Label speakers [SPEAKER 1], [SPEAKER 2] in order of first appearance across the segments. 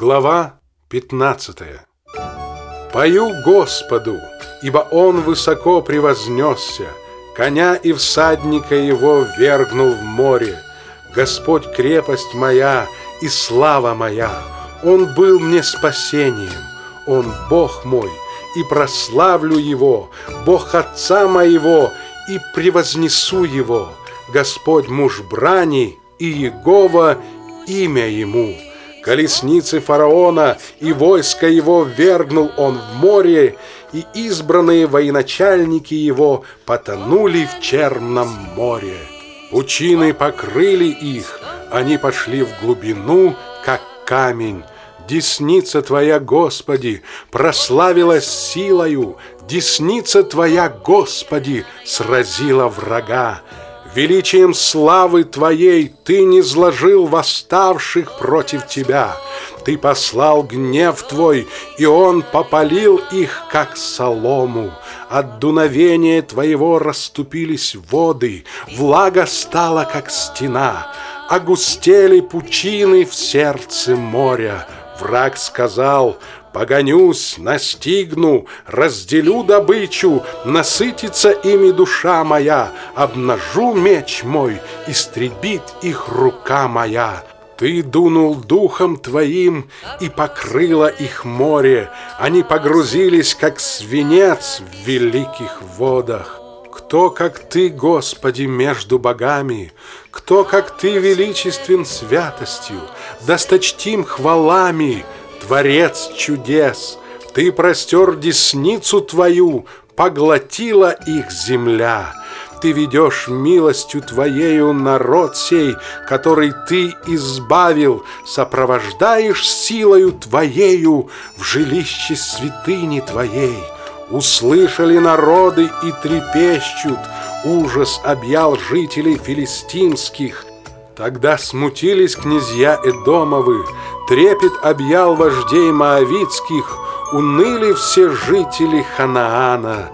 [SPEAKER 1] Глава 15 Пою Господу, ибо Он высоко превознесся, Коня и всадника его вергнул в море. Господь крепость моя и слава моя, Он был мне спасением, Он Бог мой, и прославлю Его, Бог Отца моего, и превознесу Его, Господь муж брани, и Егова имя Ему колесницы фараона и войско его вергнул он в море, и избранные военачальники его потонули в Черном море. Пучины покрыли их, они пошли в глубину, как камень. Десница Твоя, Господи, прославилась силою, Десница Твоя, Господи, сразила врага. Величием славы Твоей Ты не зложил восставших против Тебя. Ты послал гнев Твой, и он попалил их, как солому. От дуновения Твоего расступились воды, влага стала, как стена, огустели пучины в сердце моря. Враг сказал, Погонюсь, настигну, разделю добычу, Насытится ими душа моя, Обнажу меч мой, истребит их рука моя. Ты дунул духом твоим и покрыло их море. Они погрузились, как свинец в великих водах. Кто, как ты, Господи, между богами? Кто, как ты, величествен святостью, досточтим хвалами? Творец чудес, Ты простер десницу Твою, поглотила их земля. Ты ведешь милостью Твоею народ сей, который Ты избавил, сопровождаешь силою Твоею в жилище святыни Твоей. Услышали народы и трепещут, ужас объял жителей филистимских. Тогда смутились князья Эдомовы, Трепет объял вождей Моавицких, Уныли все жители Ханаана.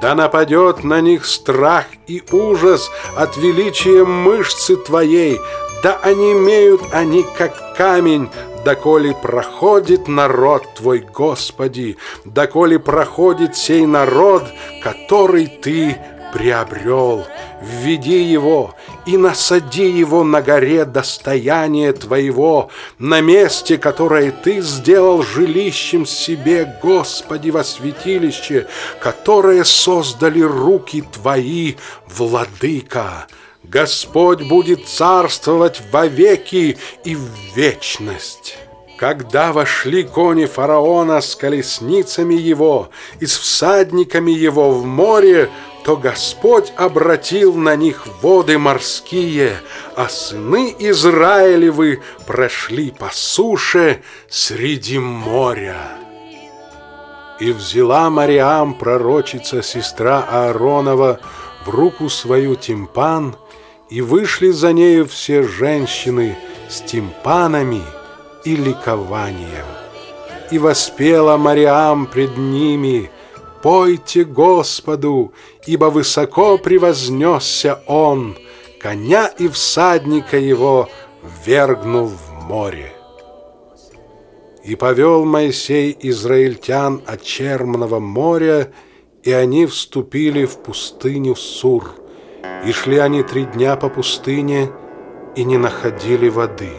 [SPEAKER 1] Да нападет на них страх и ужас От величия мышцы твоей, Да онемеют они, как камень, Доколе проходит народ Твой, Господи, Доколе проходит сей народ, Который Ты приобрел. Введи его и насади его на горе достояния твоего, на месте, которое ты сделал жилищем себе, Господи, во святилище, которое создали руки твои, владыка. Господь будет царствовать вовеки и в вечность. Когда вошли кони фараона с колесницами его и с всадниками его в море, то Господь обратил на них воды морские, а сыны Израилевы прошли по суше среди моря. И взяла Мариам, пророчица, сестра Ааронова, в руку свою тимпан, и вышли за нею все женщины с тимпанами и ликованием. И воспела Мариам пред ними – Пойте Господу, ибо высоко превознесся Он, коня и всадника его ввергнул в море. И повел Моисей израильтян от Чермного моря, и они вступили в пустыню Сур. И шли они три дня по пустыне, и не находили воды.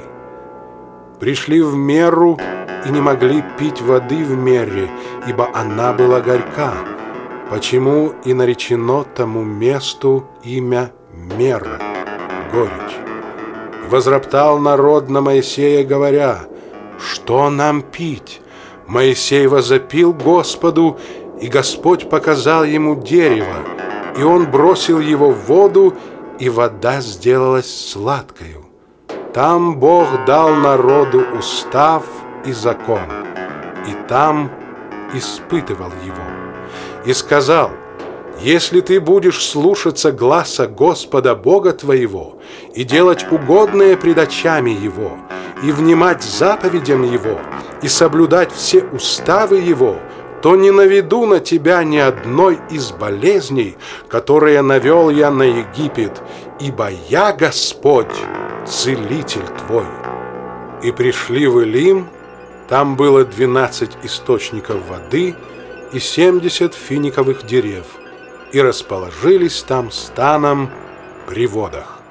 [SPEAKER 1] Пришли в меру, и не могли пить воды в мере, ибо она была горька, почему и наречено тому месту имя Мера, горечь. Возроптал народ на Моисея, говоря, «Что нам пить?» Моисей возопил Господу, и Господь показал ему дерево, и он бросил его в воду, и вода сделалась сладкою. Там Бог дал народу устав – и закон, и там испытывал его. И сказал, если ты будешь слушаться гласа Господа Бога твоего и делать угодное пред очами Его, и внимать заповедям Его, и соблюдать все уставы Его, то не наведу на тебя ни одной из болезней, которые навел я на Египет, ибо я Господь, целитель твой. И пришли в Илим, Там было 12 источников воды и 70 финиковых дерев, и расположились там станом при водах.